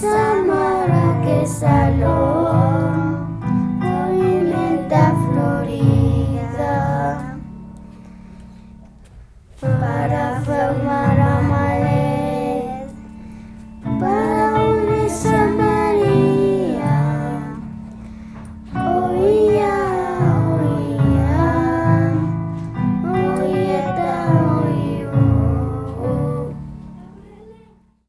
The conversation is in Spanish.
Samara, que salón, pavimenta florida, para formar a Malet.